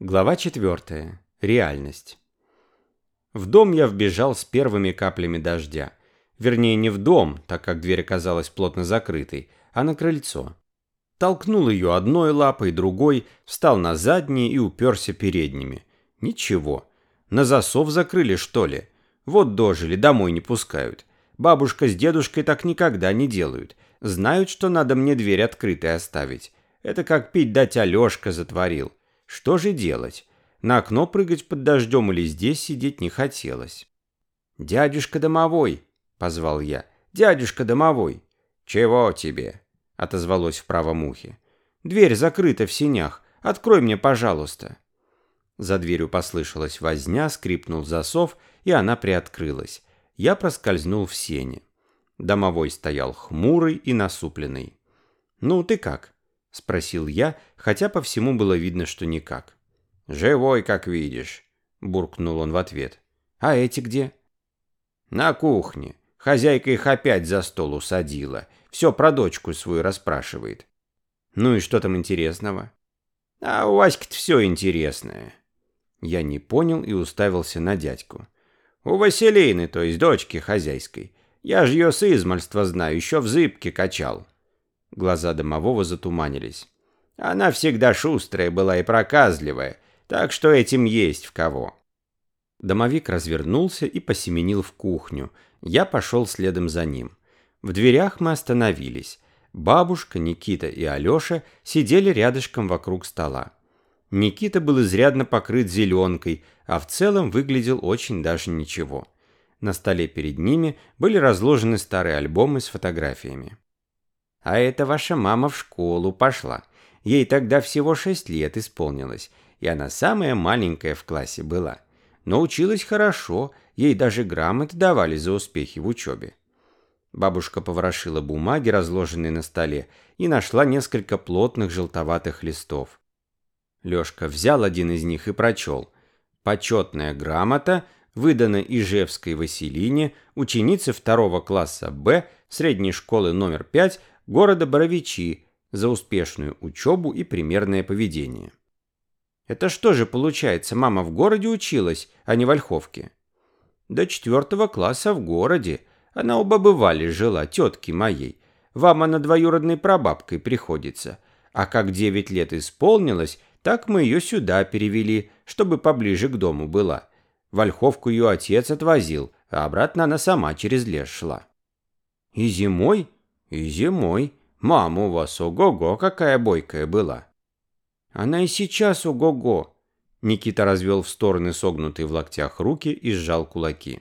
Глава 4. Реальность. В дом я вбежал с первыми каплями дождя. Вернее, не в дом, так как дверь оказалась плотно закрытой, а на крыльцо. Толкнул ее одной лапой, другой, встал на задние и уперся передними. Ничего. На засов закрыли, что ли? Вот дожили, домой не пускают. Бабушка с дедушкой так никогда не делают. Знают, что надо мне дверь открытой оставить. Это как пить дать Алешка затворил. Что же делать? На окно прыгать под дождем или здесь сидеть не хотелось. «Дядюшка домовой!» — позвал я. «Дядюшка домовой!» «Чего тебе?» — отозвалось в правом ухе. «Дверь закрыта в синях. Открой мне, пожалуйста». За дверью послышалась возня, скрипнул засов, и она приоткрылась. Я проскользнул в сене. Домовой стоял хмурый и насупленный. «Ну, ты как?» — спросил я, хотя по всему было видно, что никак. «Живой, как видишь», — буркнул он в ответ. «А эти где?» «На кухне. Хозяйка их опять за стол усадила. Все про дочку свою расспрашивает». «Ну и что там интересного?» «А у Васьки-то все интересное». Я не понял и уставился на дядьку. «У Василины, то есть дочки хозяйской. Я ж ее с измальства знаю, еще в зыбке качал». Глаза домового затуманились. Она всегда шустрая была и проказливая, так что этим есть в кого. Домовик развернулся и посеменил в кухню. Я пошел следом за ним. В дверях мы остановились. Бабушка, Никита и Алеша сидели рядышком вокруг стола. Никита был изрядно покрыт зеленкой, а в целом выглядел очень даже ничего. На столе перед ними были разложены старые альбомы с фотографиями. А это ваша мама в школу пошла. Ей тогда всего шесть лет исполнилось, и она самая маленькая в классе была. Но училась хорошо, ей даже грамоты давали за успехи в учебе. Бабушка поворошила бумаги, разложенные на столе, и нашла несколько плотных желтоватых листов. Лёшка взял один из них и прочел. «Почетная грамота, выдана Ижевской Василине, ученице второго класса Б средней школы номер 5 города Боровичи за успешную учебу и примерное поведение. Это что же получается, мама в городе училась, а не в Ольховке? До четвертого класса в городе. Она у бабы Вали жила, тетки моей. Вам она двоюродной прабабкой приходится. А как девять лет исполнилось, так мы ее сюда перевели, чтобы поближе к дому была. В Ольховку ее отец отвозил, а обратно она сама через лес шла. И зимой и зимой. Мама у вас ого-го, какая бойкая была. Она и сейчас ого-го. Никита развел в стороны согнутые в локтях руки и сжал кулаки.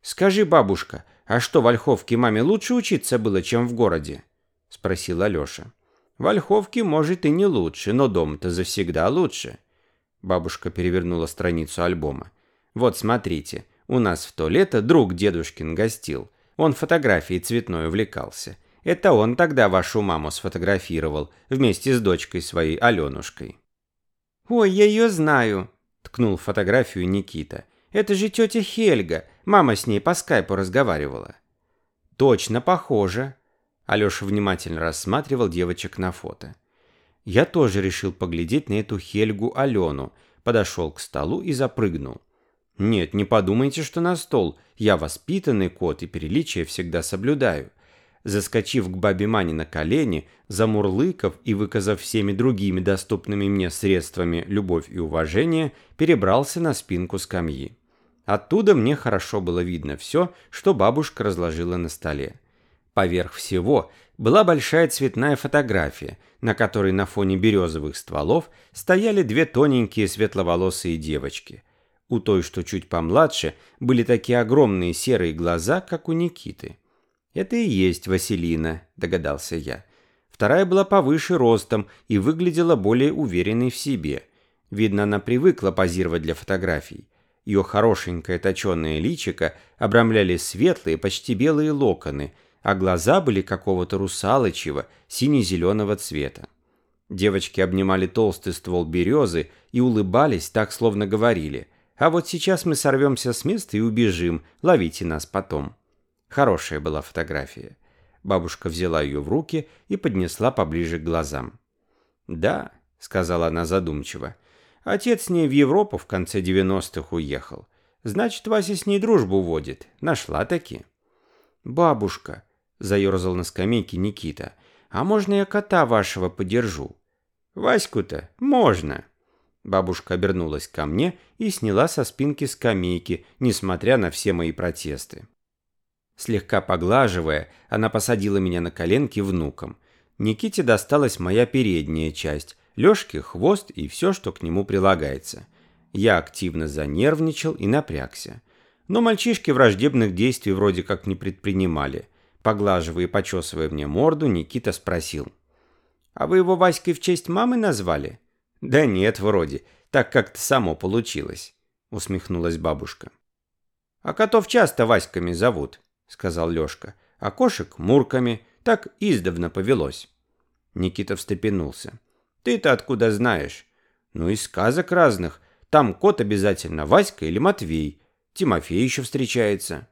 «Скажи, бабушка, а что, в Ольховке маме лучше учиться было, чем в городе?» – спросил Алеша. «В Ольховке, может, и не лучше, но дом-то завсегда лучше». Бабушка перевернула страницу альбома. «Вот смотрите, у нас в то лето друг дедушкин гостил. Он фотографией цветной увлекался. Это он тогда вашу маму сфотографировал вместе с дочкой своей Аленушкой. «Ой, я ее знаю», – ткнул фотографию Никита. «Это же тетя Хельга. Мама с ней по скайпу разговаривала». «Точно похоже». Алеша внимательно рассматривал девочек на фото. Я тоже решил поглядеть на эту Хельгу Алену, подошел к столу и запрыгнул. Нет, не подумайте, что на стол. Я воспитанный кот и приличие всегда соблюдаю. Заскочив к бабе Мане на колени, замурлыков и выказав всеми другими доступными мне средствами любовь и уважение, перебрался на спинку скамьи. Оттуда мне хорошо было видно все, что бабушка разложила на столе. Поверх всего была большая цветная фотография, на которой на фоне березовых стволов стояли две тоненькие светловолосые девочки – у той, что чуть помладше, были такие огромные серые глаза, как у Никиты. «Это и есть Василина», – догадался я. Вторая была повыше ростом и выглядела более уверенной в себе. Видно, она привыкла позировать для фотографий. Ее хорошенькое точеное личико обрамляли светлые, почти белые локоны, а глаза были какого-то русалочьего, сине-зеленого цвета. Девочки обнимали толстый ствол березы и улыбались так, словно говорили – а вот сейчас мы сорвемся с места и убежим. Ловите нас потом. Хорошая была фотография. Бабушка взяла ее в руки и поднесла поближе к глазам. «Да», — сказала она задумчиво, — Отец с ней в Европу в конце 90-х уехал. Значит, Вася с ней дружбу водит. Нашла таки. Бабушка, заерзал на скамейке Никита, а можно я кота вашего подержу? Ваську-то можно. Бабушка обернулась ко мне и сняла со спинки скамейки, несмотря на все мои протесты. Слегка поглаживая, она посадила меня на коленки внуком. Никите досталась моя передняя часть, Лёшке хвост и все, что к нему прилагается. Я активно занервничал и напрягся. Но мальчишки враждебных действий вроде как не предпринимали. Поглаживая и почесывая мне морду, Никита спросил. «А вы его Васькой в честь мамы назвали?» «Да нет, вроде. Так как-то само получилось», — усмехнулась бабушка. «А котов часто Васьками зовут», — сказал Лёшка. «А кошек Мурками. Так издавна повелось». Никита встрепенулся. «Ты-то откуда знаешь?» «Ну, из сказок разных. Там кот обязательно Васька или Матвей. Тимофей еще встречается».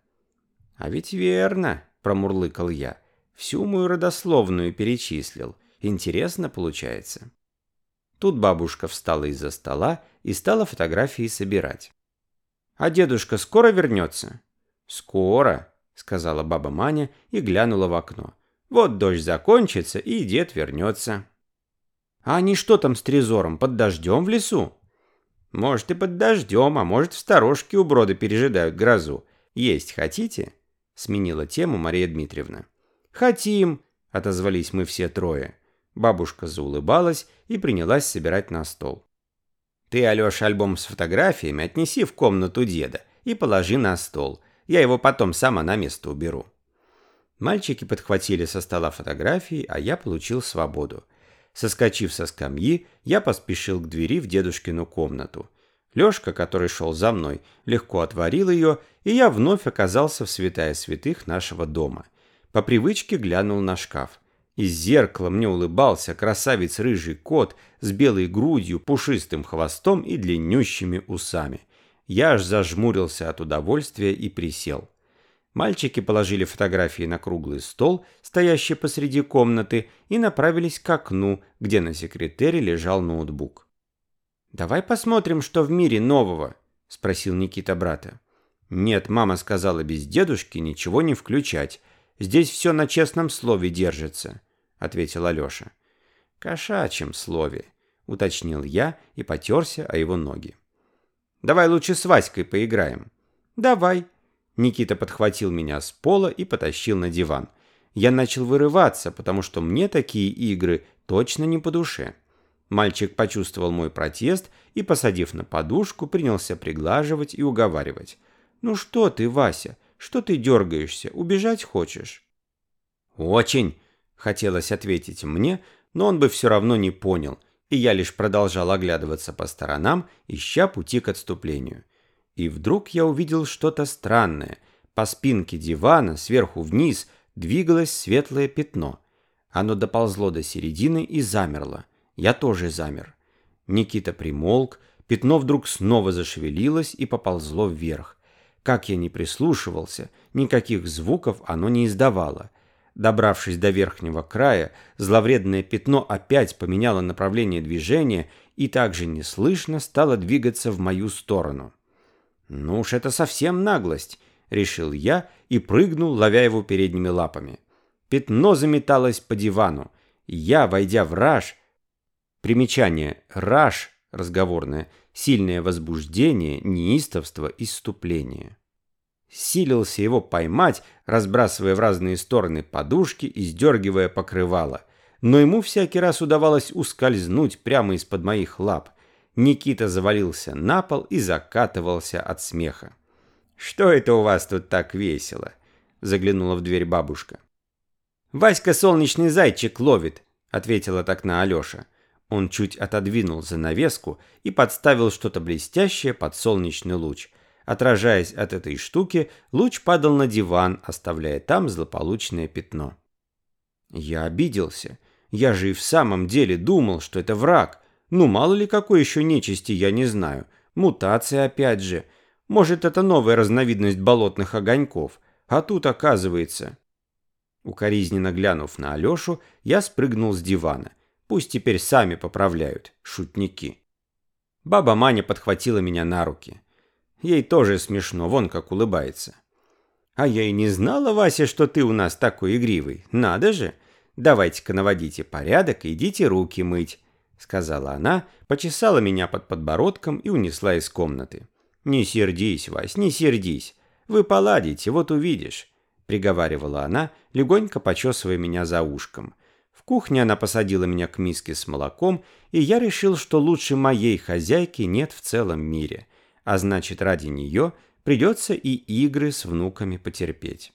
«А ведь верно», — промурлыкал я. «Всю мою родословную перечислил. Интересно получается». Тут бабушка встала из-за стола и стала фотографии собирать. «А дедушка скоро вернется?» «Скоро», сказала баба Маня и глянула в окно. Вот дождь закончится, и дед вернется. А они что там с трезором, под дождем в лесу? Может и под дождем, а может в сторожке у брода пережидают грозу. Есть хотите? Сменила тему Мария Дмитриевна. Хотим, отозвались мы все трое. Бабушка заулыбалась и принялась собирать на стол. Ты, Алёша, альбом с фотографиями отнеси в комнату деда и положи на стол. Я его потом сама на место уберу. Мальчики подхватили со стола фотографии, а я получил свободу. Соскочив со скамьи, я поспешил к двери в дедушкину комнату. Лёшка, который шел за мной, легко отворил ее, и я вновь оказался в святая святых нашего дома. По привычке глянул на шкаф. Из зеркала мне улыбался красавец рыжий кот с белой грудью, пушистым хвостом и длиннющими усами. Я аж зажмурился от удовольствия и присел. Мальчики положили фотографии на круглый стол, стоящий посреди комнаты, и направились к окну, где на секретере лежал ноутбук. «Давай посмотрим, что в мире нового», — спросил Никита брата. «Нет, мама сказала без дедушки ничего не включать. Здесь все на честном слове держится», — ответил Алеша. «Кошачьем слове», — уточнил я и потерся о его ноги. Давай лучше с Васькой поиграем». «Давай». Никита подхватил меня с пола и потащил на диван. Я начал вырываться, потому что мне такие игры точно не по душе. Мальчик почувствовал мой протест и, посадив на подушку, принялся приглаживать и уговаривать. «Ну что ты, Вася, что ты дергаешься, убежать хочешь?» «Очень!» — хотелось ответить мне, но он бы все равно не понял, и я лишь продолжал оглядываться по сторонам, ища пути к отступлению. И вдруг я увидел что-то странное. По спинке дивана, сверху вниз, двигалось светлое пятно. Оно доползло до середины и замерло. Я тоже замер. Никита примолк, пятно вдруг снова зашевелилось и поползло вверх. Как я ни прислушивался, никаких звуков оно не издавало. Добравшись до верхнего края, зловредное пятно опять поменяло направление движения и также неслышно стало двигаться в мою сторону. «Ну уж это совсем наглость», — решил я и прыгнул, ловя его передними лапами. Пятно заметалось по дивану. Я, войдя в раж... Примечание. Раж, разговорное, сильное возбуждение, неистовство, иступление силился его поймать, разбрасывая в разные стороны подушки и сдергивая покрывало. Но ему всякий раз удавалось ускользнуть прямо из-под моих лап. Никита завалился на пол и закатывался от смеха. «Что это у вас тут так весело?» – заглянула в дверь бабушка. «Васька солнечный зайчик ловит», – ответила так на Алеша. Он чуть отодвинул занавеску и подставил что-то блестящее под солнечный луч – Отражаясь от этой штуки, луч падал на диван, оставляя там злополучное пятно. Я обиделся. Я же и в самом деле думал, что это враг. Ну, мало ли какой еще нечисти, я не знаю. Мутация опять же. Может, это новая разновидность болотных огоньков. А тут оказывается... Укоризненно глянув на Алешу, я спрыгнул с дивана. Пусть теперь сами поправляют, шутники. Баба Маня подхватила меня на руки. Ей тоже смешно, вон как улыбается. А я и не знала, Вася, что ты у нас такой игривый. Надо же. Давайте-ка наводите порядок и идите руки мыть, сказала она, почесала меня под подбородком и унесла из комнаты. Не сердись, Вась, не сердись. Вы поладите, вот увидишь, приговаривала она, легонько почесывая меня за ушком. В кухне она посадила меня к миске с молоком, и я решил, что лучше моей хозяйки нет в целом мире, а значит, ради нее придется и игры с внуками потерпеть.